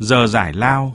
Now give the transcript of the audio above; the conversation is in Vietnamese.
giờ giải lao.